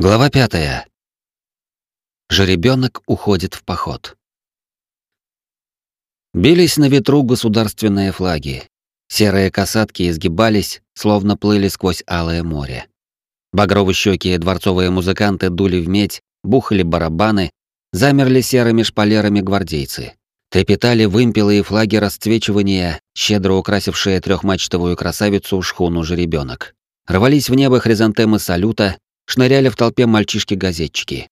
Глава пятая. Жеребенок уходит в поход. Бились на ветру государственные флаги. Серые касатки изгибались, словно плыли сквозь алое море. Багрово-щёкие дворцовые музыканты дули в медь, бухали барабаны, замерли серыми шпалерами гвардейцы. Трепетали вымпелы и флаги расцвечивания, щедро украсившие трехмачтовую красавицу шхуну жеребенок. Рвались в небо хризантемы салюта, шныряли в толпе мальчишки-газетчики.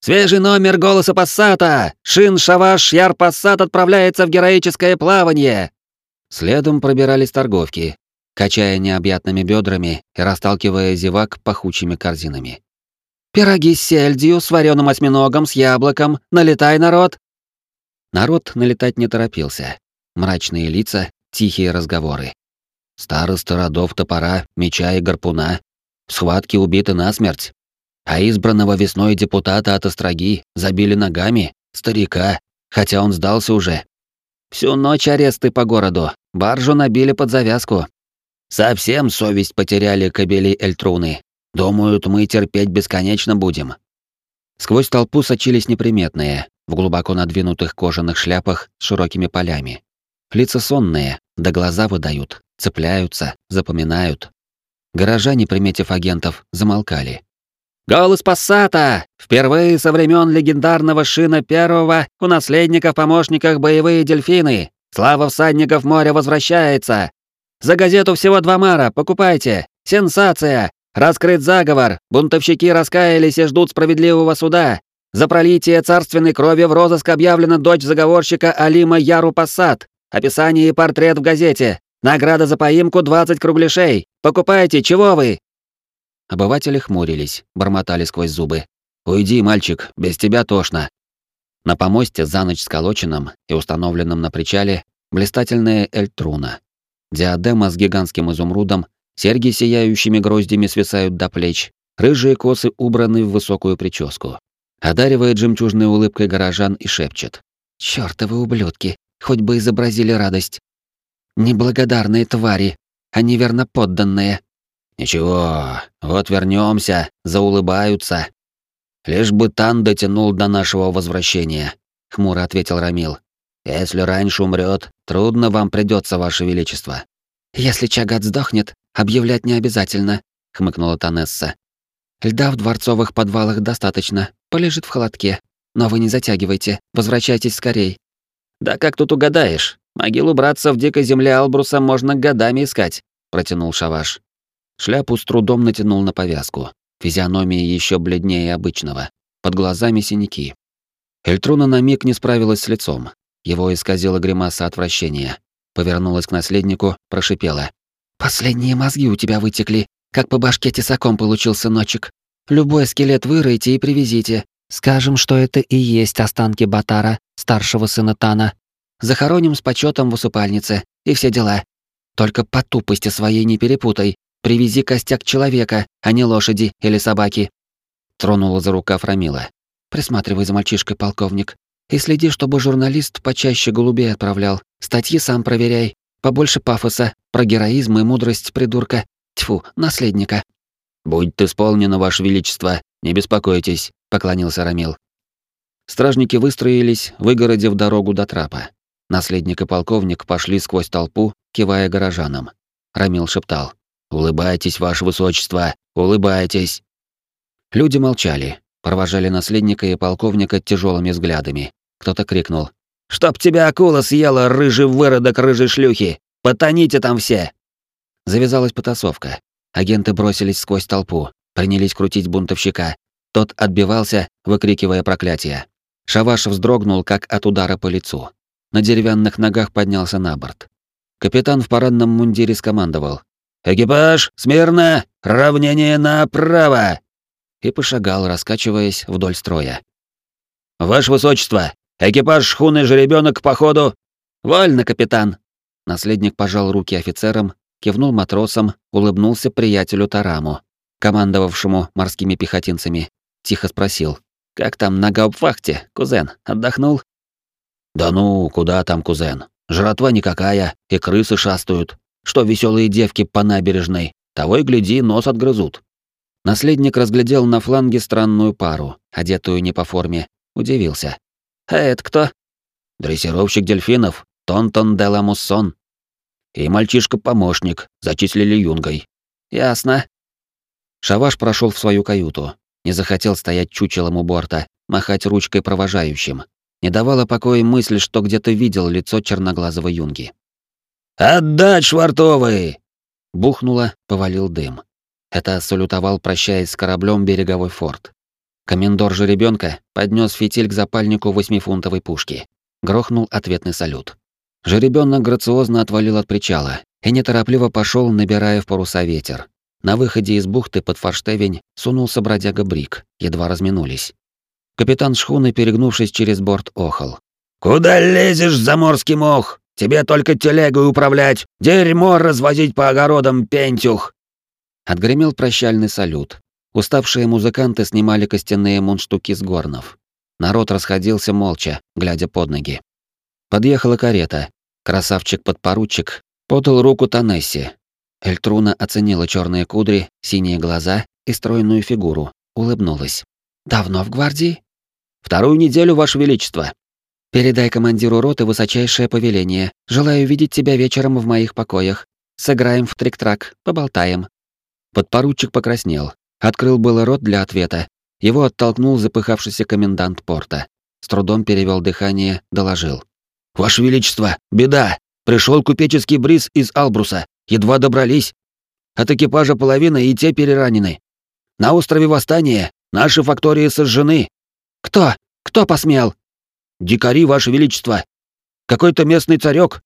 «Свежий номер голоса Пассата! Шин Шаваш Яр Пассат отправляется в героическое плавание!» Следом пробирались торговки, качая необъятными бедрами и расталкивая зевак пахучими корзинами. «Пироги с сельдью, с вареным осьминогом, с яблоком! Налетай, народ!» Народ налетать не торопился. Мрачные лица, тихие разговоры. Староста родов топора, меча и гарпуна в схватке убиты насмерть. А избранного весной депутата от Остроги забили ногами, старика, хотя он сдался уже. Всю ночь аресты по городу, баржу набили под завязку. Совсем совесть потеряли кобели Эльтруны. Думают, мы терпеть бесконечно будем. Сквозь толпу сочились неприметные, в глубоко надвинутых кожаных шляпах с широкими полями. Лица сонные, да глаза выдают, цепляются, запоминают. Горожане, приметив агентов, замолкали. «Голос Пассата! Впервые со времен легендарного Шина Первого у наследников-помощниках боевые дельфины! Слава всадников моря возвращается! За газету всего два мара, покупайте! Сенсация! Раскрыт заговор! Бунтовщики раскаялись и ждут справедливого суда! За пролитие царственной крови в розыск объявлена дочь заговорщика Алима Яру Пассат! Описание и портрет в газете! Награда за поимку 20 кругляшей. Покупайте, чего вы?» Обыватели хмурились, бормотали сквозь зубы. «Уйди, мальчик, без тебя тошно». На помосте за ночь сколоченном и установленном на причале блистательная эльтруна. Диадема с гигантским изумрудом, серьги сияющими гроздями свисают до плеч, рыжие косы убраны в высокую прическу. Одаривает жемчужной улыбкой горожан и шепчет. «Чёртовы ублюдки, хоть бы изобразили радость. Неблагодарные твари, они верно подданные. Ничего, вот вернемся, заулыбаются. Лишь бы Тан дотянул до нашего возвращения, хмуро ответил Рамил. Если раньше умрет, трудно вам придется, ваше величество. Если Чагат сдохнет, объявлять не обязательно, хмыкнула Танесса. Льда в дворцовых подвалах достаточно, полежит в холодке. Но вы не затягивайте, возвращайтесь скорей. Да как тут угадаешь? Могилу братца в дикой земле Албруса можно годами искать, протянул Шаваш. Шляпу с трудом натянул на повязку. Физиономия еще бледнее обычного. Под глазами синяки. Эльтруна на миг не справилась с лицом. Его исказила гримаса отвращения. Повернулась к наследнику, прошипела. «Последние мозги у тебя вытекли. Как по башке тесаком получился ночек. Любой скелет выройте и привезите. Скажем, что это и есть останки Батара, старшего сына Тана. Захороним с почетом в усыпальнице и все дела. Только по тупости своей не перепутай. Привези костяк человека, а не лошади или собаки. Тронула за рукав Рамила. Присматривай за мальчишкой, полковник. И следи, чтобы журналист почаще голубей отправлял. Статьи сам проверяй. Побольше пафоса, про героизм и мудрость придурка. Тьфу, наследника. «Будет исполнено, Ваше Величество, не беспокойтесь», — поклонился Рамил. Стражники выстроились, выгородив дорогу до трапа. Наследник и полковник пошли сквозь толпу, кивая горожанам. Рамил шептал. «Улыбайтесь, ваше высочество, улыбайтесь!» Люди молчали, провожали наследника и полковника тяжелыми взглядами. Кто-то крикнул. «Чтоб тебя акула съела, рыжий выродок рыжей шлюхи! Потоните там все!» Завязалась потасовка. Агенты бросились сквозь толпу, принялись крутить бунтовщика. Тот отбивался, выкрикивая проклятия. Шаваш вздрогнул, как от удара по лицу на деревянных ногах поднялся на борт. Капитан в парадном мундире скомандовал. «Экипаж, смирно! Равнение направо!» И пошагал, раскачиваясь вдоль строя. «Ваше высочество! Экипаж шхуны жеребенок к походу!» «Вольно, капитан!» Наследник пожал руки офицерам, кивнул матросам, улыбнулся приятелю Тараму, командовавшему морскими пехотинцами. Тихо спросил. «Как там на гауптвахте, кузен? Отдохнул?» Да ну, куда там, кузен? Жратва никакая, и крысы шастают. Что веселые девки по набережной, того и гляди, нос отгрызут. Наследник разглядел на фланге странную пару, одетую не по форме, удивился. «А это кто?» «Дрессировщик дельфинов, Тонтон де ла Муссон. И мальчишка-помощник, зачислили юнгой». «Ясно». Шаваш прошел в свою каюту. Не захотел стоять чучелом у борта, махать ручкой провожающим. Не давала покоя мысль, что где-то видел лицо черноглазого юнги. «Отдать, швартовые!» Бухнуло, повалил дым. Это салютовал, прощаясь с кораблем береговой форт. Комендор жеребенка поднес фитиль к запальнику восьмифунтовой пушки. Грохнул ответный салют. Жеребенок грациозно отвалил от причала и неторопливо пошел, набирая в паруса ветер. На выходе из бухты под форштевень сунулся бродяга Брик, едва разминулись. Капитан шхуны, перегнувшись через борт, охал. «Куда лезешь, заморский мох? Тебе только телегой управлять, дерьмо развозить по огородам, пентюх!» Отгремел прощальный салют. Уставшие музыканты снимали костяные мундштуки с горнов. Народ расходился молча, глядя под ноги. Подъехала карета. Красавчик-подпоручик подал руку Танессе. Эльтруна оценила черные кудри, синие глаза и стройную фигуру, улыбнулась. «Давно в гвардии?» «Вторую неделю, Ваше Величество». «Передай командиру роты высочайшее повеление. Желаю видеть тебя вечером в моих покоях. Сыграем в трик-трак, поболтаем. Подпоручик покраснел. Открыл было рот для ответа. Его оттолкнул запыхавшийся комендант порта. С трудом перевел дыхание, доложил. «Ваше Величество, беда! Пришел купеческий бриз из Албруса. Едва добрались. От экипажа половина и те переранены. На острове Восстания наши фактории сожжены. Кто? Кто посмел? Дикари, Ваше Величество. Какой-то местный царек.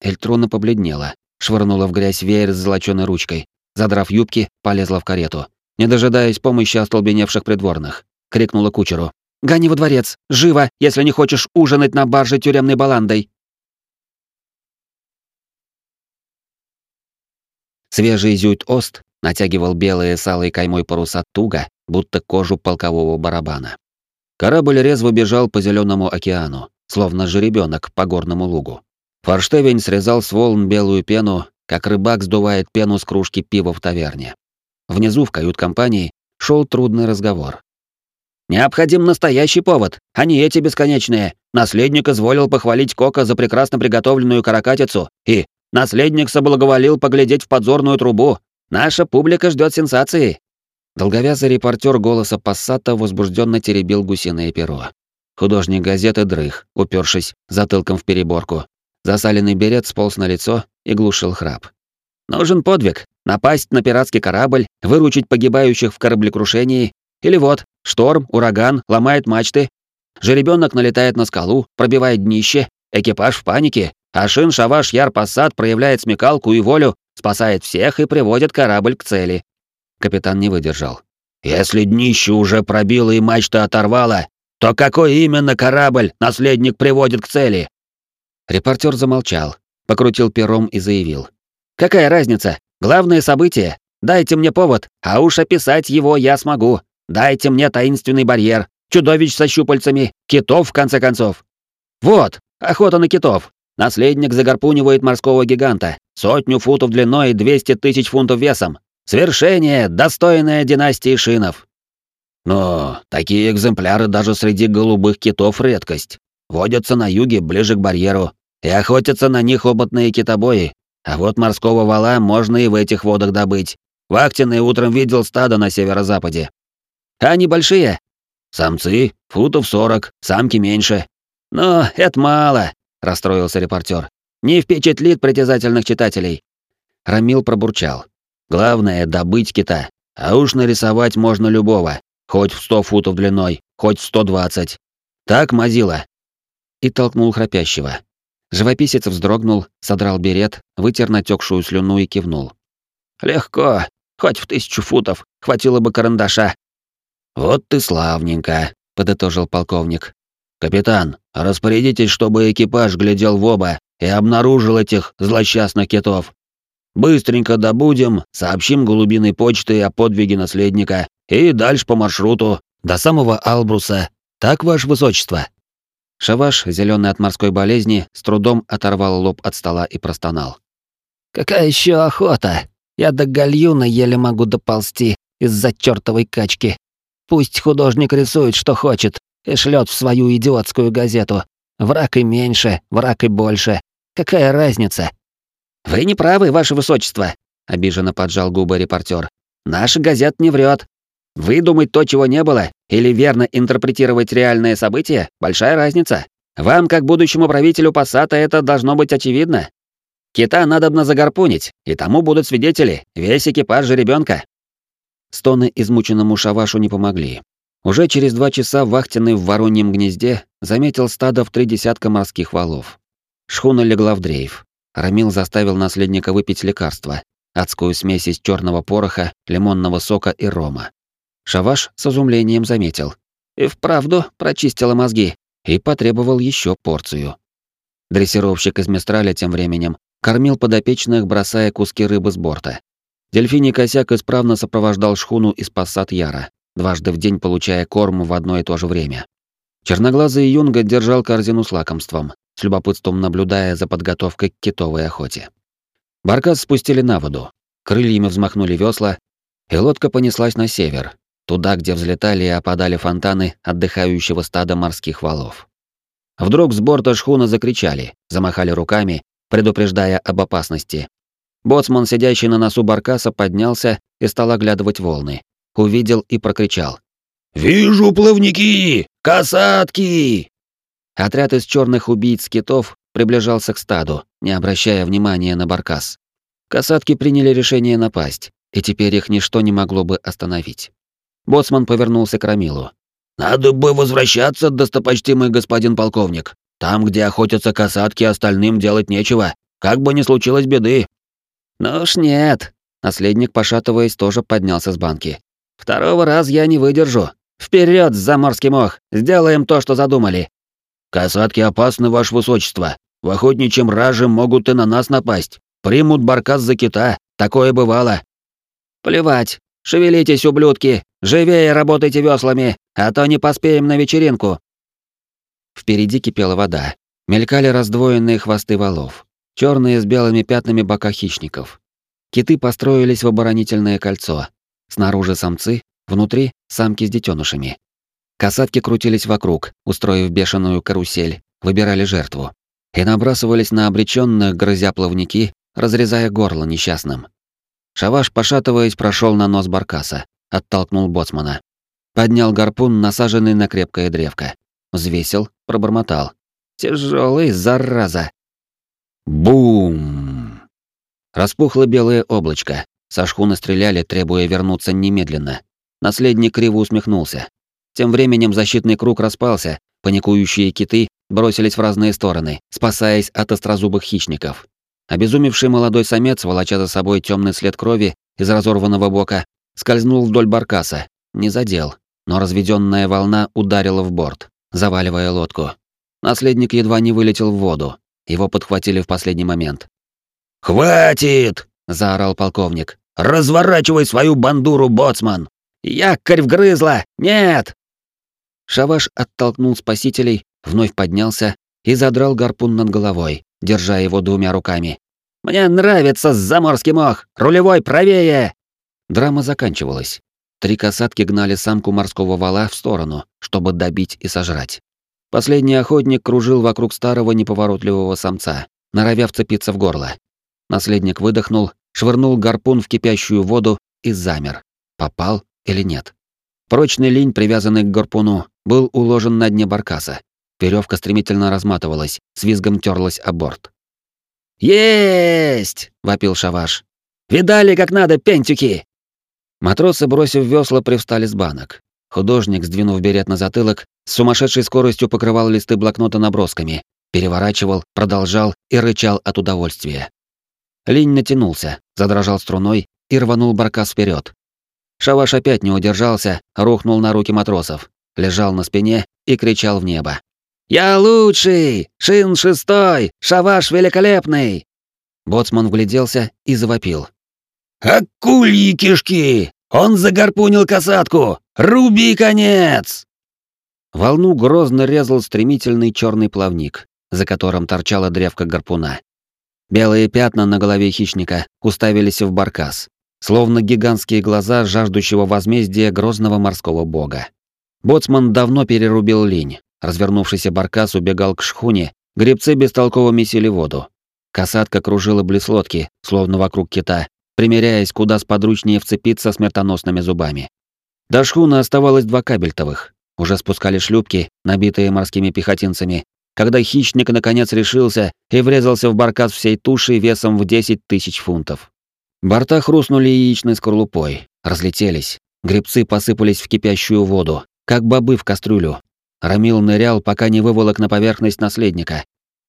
Эльтруна побледнела, швырнула в грязь веер с золоченой ручкой. Задрав юбки, полезла в карету. Не дожидаясь помощи остолбеневших придворных, крикнула кучеру. «Гони во дворец! Живо, если не хочешь ужинать на барже тюремной баландой!» Свежий зють-ост натягивал белые с алой каймой паруса туго, будто кожу полкового барабана. Корабль резво бежал по зеленому океану, словно жеребенок по горному лугу. Форштевень срезал с волн белую пену как рыбак сдувает пену с кружки пива в таверне. Внизу, в кают-компании, шел трудный разговор. «Необходим настоящий повод, а не эти бесконечные. Наследник изволил похвалить Кока за прекрасно приготовленную каракатицу, и наследник соблаговолил поглядеть в подзорную трубу. Наша публика ждет сенсации». Долговязый репортер голоса Пассата возбужденно теребил гусиное перо. Художник газеты дрых, упершись затылком в переборку. Засаленный берет сполз на лицо и глушил храп. Нужен подвиг. Напасть на пиратский корабль, выручить погибающих в кораблекрушении. Или вот, шторм, ураган, ломает мачты. Жеребенок налетает на скалу, пробивает днище, экипаж в панике, а Шин Шаваш Яр Пассат проявляет смекалку и волю, спасает всех и приводит корабль к цели. Капитан не выдержал. «Если днище уже пробило и мачта оторвало, то какой именно корабль наследник приводит к цели?» Репортер замолчал, покрутил пером и заявил. «Какая разница? Главное событие. Дайте мне повод, а уж описать его я смогу. Дайте мне таинственный барьер, чудовищ со щупальцами, китов, в конце концов. Вот, охота на китов. Наследник загорпунивает морского гиганта, сотню футов длиной и 200 тысяч фунтов весом. Свершение, достойное династии шинов. Но такие экземпляры даже среди голубых китов редкость. Водятся на юге, ближе к барьеру, и охотятся на них опытные китобои. А вот морского вала можно и в этих водах добыть. Вахтенный утром видел стадо на северо-западе. Они большие? Самцы, футов сорок, самки меньше. Но это мало, расстроился репортер. Не впечатлит притязательных читателей. Рамил пробурчал. Главное — добыть кита. А уж нарисовать можно любого. Хоть в сто футов длиной, хоть в сто двадцать. Так, Мазила. И толкнул храпящего. Живописец вздрогнул, содрал берет, вытер натекшую слюну и кивнул. «Легко, хоть в тысячу футов, хватило бы карандаша». «Вот ты славненько», — подытожил полковник. «Капитан, распорядитесь, чтобы экипаж глядел в оба и обнаружил этих злосчастных китов. Быстренько добудем, сообщим голубиной почтой о подвиге наследника и дальше по маршруту, до самого Албруса. Так, ваше высочество?» Шаваш, зеленый от морской болезни, с трудом оторвал лоб от стола и простонал. «Какая еще охота? Я до гальюна еле могу доползти, из-за чертовой качки. Пусть художник рисует, что хочет, и шлет в свою идиотскую газету. Враг и меньше, враг и больше. Какая разница? Вы не правы, ваше высочество, обиженно поджал губы репортер. Наша газета не врет. Выдумать то, чего не было, или верно интерпретировать реальные события — большая разница. Вам, как будущему правителю Пассата, это должно быть очевидно. Кита надобно загарпунить, и тому будут свидетели, весь экипаж же ребенка. Стоны измученному Шавашу не помогли. Уже через два часа вахтенный в вороньем гнезде заметил стадо в три десятка морских валов. Шхуна легла в дрейф. Рамил заставил наследника выпить лекарство, адскую смесь из черного пороха, лимонного сока и рома. Шаваш с изумлением заметил. И вправду прочистила мозги и потребовал еще порцию. Дрессировщик из Мистраля тем временем кормил подопечных, бросая куски рыбы с борта. Дельфиний косяк исправно сопровождал шхуну из пассат Яра, дважды в день получая корм в одно и то же время. Черноглазый юнга держал корзину с лакомством, с любопытством наблюдая за подготовкой к китовой охоте. Баркас спустили на воду, крыльями взмахнули весла, и лодка понеслась на север, туда, где взлетали и опадали фонтаны отдыхающего стада морских валов. Вдруг с борта шхуна закричали, замахали руками, предупреждая об опасности. Боцман, сидящий на носу баркаса, поднялся и стал оглядывать волны. Увидел и прокричал. «Вижу плавники! Касатки!» Отряд из черных убийц китов приближался к стаду, не обращая внимания на баркас. Касатки приняли решение напасть, и теперь их ничто не могло бы остановить. Боцман повернулся к Рамилу. «Надо бы возвращаться, достопочтимый господин полковник. Там, где охотятся касатки, остальным делать нечего. Как бы ни случилось беды». «Ну уж нет». Наследник, пошатываясь, тоже поднялся с банки. «Второго раз я не выдержу. Вперед, заморский мох! Сделаем то, что задумали!» «Касатки опасны, ваше высочество. В охотничьем раже могут и на нас напасть. Примут баркас за кита. Такое бывало». «Плевать. Шевелитесь, ублюдки. Живее работайте веслами, а то не поспеем на вечеринку». Впереди кипела вода. Мелькали раздвоенные хвосты валов. черные с белыми пятнами бока хищников. Киты построились в оборонительное кольцо. Снаружи самцы, внутри самки с детенышами. Касатки крутились вокруг, устроив бешеную карусель, выбирали жертву. И набрасывались на обреченных, грызя плавники, разрезая горло несчастным. Шаваш, пошатываясь, прошел на нос баркаса, оттолкнул боцмана. Поднял гарпун, насаженный на крепкое древко. Взвесил, пробормотал. Тяжелый, зараза. Бум! Распухло белое облачко. Со шхуны стреляли, требуя вернуться немедленно. Наследник криво усмехнулся. Тем временем защитный круг распался, паникующие киты бросились в разные стороны, спасаясь от острозубых хищников. Обезумевший молодой самец, волоча за собой темный след крови из разорванного бока, скользнул вдоль баркаса, не задел, но разведенная волна ударила в борт, заваливая лодку. Наследник едва не вылетел в воду. Его подхватили в последний момент. «Хватит!» — заорал полковник. «Разворачивай свою бандуру, боцман!» «Якорь вгрызла! Нет!» Шаваш оттолкнул спасителей, вновь поднялся и задрал гарпун над головой, держа его двумя руками. «Мне нравится заморский мох! Рулевой правее!» Драма заканчивалась. Три касатки гнали самку морского вала в сторону, чтобы добить и сожрать. Последний охотник кружил вокруг старого неповоротливого самца, норовя вцепиться в горло. Наследник выдохнул, швырнул гарпун в кипящую воду и замер. Попал или нет? Прочный линь, привязанный к гарпуну, был уложен на дне баркаса. Веревка стремительно разматывалась, с визгом терлась о борт. «Есть!» — вопил Шаваш. «Видали, как надо, пентюки!» Матросы, бросив весла, привстали с банок. Художник, сдвинув берет на затылок, с сумасшедшей скоростью покрывал листы блокнота набросками, переворачивал, продолжал и рычал от удовольствия. Линь натянулся, задрожал струной и рванул баркас вперед. Шаваш опять не удержался, рухнул на руки матросов, лежал на спине и кричал в небо. «Я лучший! Шин шестой! Шаваш великолепный!» Боцман вгляделся и завопил. «Акульи кишки! Он загорпунил касатку! Руби конец!» Волну грозно резал стремительный черный плавник, за которым торчала древко гарпуна. Белые пятна на голове хищника уставились в баркас. Словно гигантские глаза жаждущего возмездия грозного морского бога. Боцман давно перерубил линь. Развернувшийся баркас убегал к шхуне, гребцы бестолково месили воду. Касатка кружила близ лодки, словно вокруг кита, примеряясь, куда сподручнее вцепиться смертоносными зубами. До шхуны оставалось два кабельтовых. Уже спускали шлюпки, набитые морскими пехотинцами, когда хищник наконец решился и врезался в баркас всей тушей весом в 10 тысяч фунтов. Борта хрустнули яичной скорлупой, разлетелись. Гребцы посыпались в кипящую воду, как бобы в кастрюлю. Рамил нырял, пока не выволок на поверхность наследника.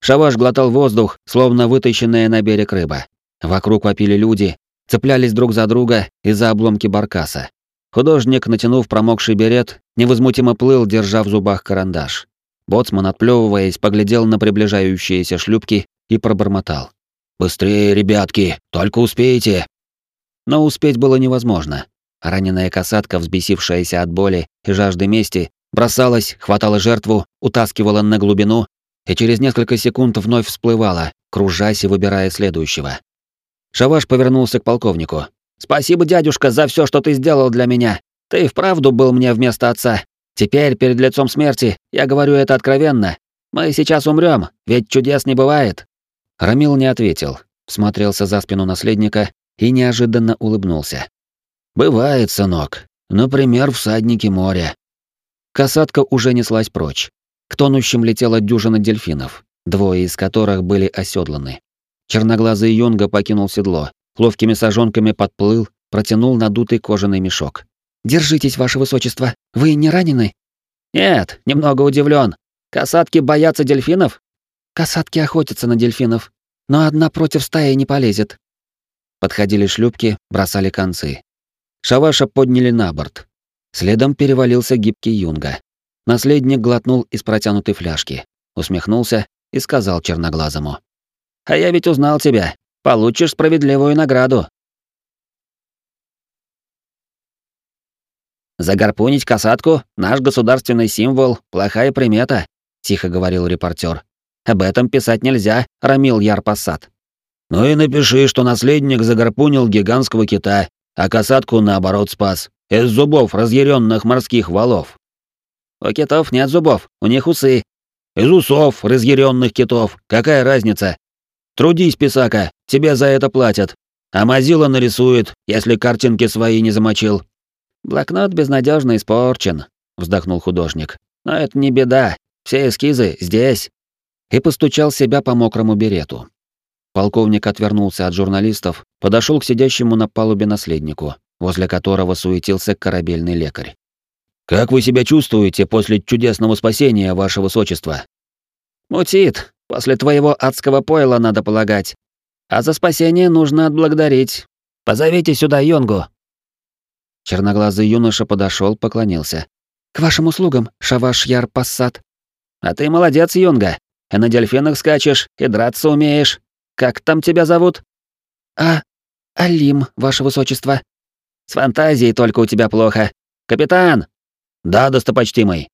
Шаваш глотал воздух, словно вытащенная на берег рыба. Вокруг вопили люди, цеплялись друг за друга из-за обломки баркаса. Художник, натянув промокший берет, невозмутимо плыл, держа в зубах карандаш. Боцман, отплевываясь, поглядел на приближающиеся шлюпки и пробормотал. «Быстрее, ребятки, только успеете!» Но успеть было невозможно. Раненая касатка, взбесившаяся от боли и жажды мести, бросалась, хватала жертву, утаскивала на глубину и через несколько секунд вновь всплывала, кружась и выбирая следующего. Шаваш повернулся к полковнику. «Спасибо, дядюшка, за все, что ты сделал для меня. Ты вправду был мне вместо отца. Теперь, перед лицом смерти, я говорю это откровенно. Мы сейчас умрем, ведь чудес не бывает». Рамил не ответил, смотрелся за спину наследника и неожиданно улыбнулся. «Бывает, сынок. Например, всадники моря». Касатка уже неслась прочь. К тонущим летела дюжина дельфинов, двое из которых были оседланы. Черноглазый юнга покинул седло, ловкими сажонками подплыл, протянул надутый кожаный мешок. «Держитесь, ваше высочество, вы не ранены?» «Нет, немного удивлен. Касатки боятся дельфинов?» «Касатки охотятся на дельфинов, но одна против стаи не полезет». Подходили шлюпки, бросали концы. Шаваша подняли на борт. Следом перевалился гибкий юнга. Наследник глотнул из протянутой фляжки, усмехнулся и сказал черноглазому. «А я ведь узнал тебя. Получишь справедливую награду». «Загарпунить касатку — наш государственный символ, плохая примета», — тихо говорил репортер. «Об этом писать нельзя, Рамил Ярпасад». «Ну и напиши, что наследник загарпунил гигантского кита, а касатку, наоборот, спас. Из зубов разъяренных морских валов». «У китов нет зубов, у них усы». «Из усов разъяренных китов. Какая разница? Трудись, писака, тебе за это платят. А Мазила нарисует, если картинки свои не замочил. Блокнот безнадежно испорчен, вздохнул художник. Но это не беда. Все эскизы здесь. И постучал себя по мокрому берету. Полковник отвернулся от журналистов, подошел к сидящему на палубе наследнику, возле которого суетился корабельный лекарь. Как вы себя чувствуете после чудесного спасения, ваше высочество? Мутит, После твоего адского пойла, надо полагать. А за спасение нужно отблагодарить. Позовите сюда Йонгу». Черноглазый юноша подошел, поклонился. «К вашим услугам, Шаваш Яр Пассат». «А ты молодец, Юнга. И на дельфинах скачешь, и драться умеешь. Как там тебя зовут?» «А... Алим, ваше высочество». «С фантазией только у тебя плохо. Капитан!» «Да, достопочтимый».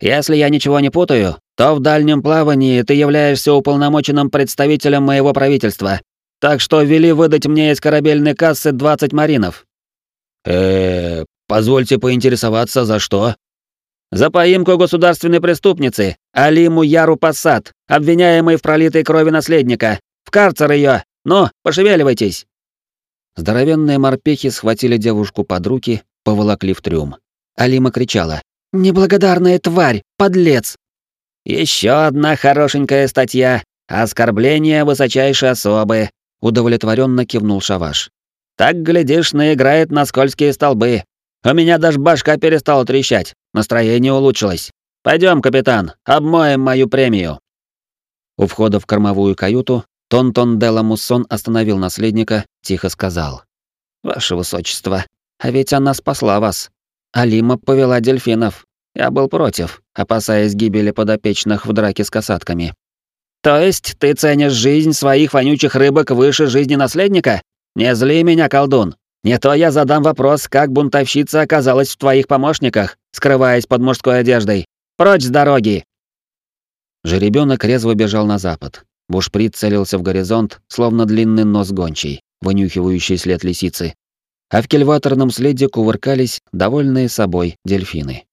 «Если я ничего не путаю, то в дальнем плавании ты являешься уполномоченным представителем моего правительства. Так что вели выдать мне из корабельной кассы 20 маринов. Э, позвольте поинтересоваться, за что? За поимку государственной преступницы, Алиму Яру Пассат, обвиняемой в пролитой крови наследника. В карцер ее. Ну, пошевеливайтесь. Здоровенные морпехи схватили девушку под руки, поволокли в трюм. Алима кричала: "Неблагодарная тварь, подлец! Еще одна хорошенькая статья. Оскорбление высочайшей особы. Удовлетворенно кивнул Шаваш. Так, глядишь, наиграет на скользкие столбы. У меня даже башка перестала трещать. Настроение улучшилось. Пойдем, капитан, обмоем мою премию. У входа в кормовую каюту Тонтон де Ламуссон остановил наследника, тихо сказал. «Ваше высочество, а ведь она спасла вас. Алима повела дельфинов. Я был против, опасаясь гибели подопечных в драке с касатками. То есть ты ценишь жизнь своих вонючих рыбок выше жизни наследника? Не зли меня, колдун. Не то я задам вопрос, как бунтовщица оказалась в твоих помощниках, скрываясь под мужской одеждой. Прочь с дороги. Жеребенок резво бежал на запад. Бушприт целился в горизонт, словно длинный нос гончий. вынюхивающий след лисицы, а в кельваторном следе кувыркались довольные собой дельфины.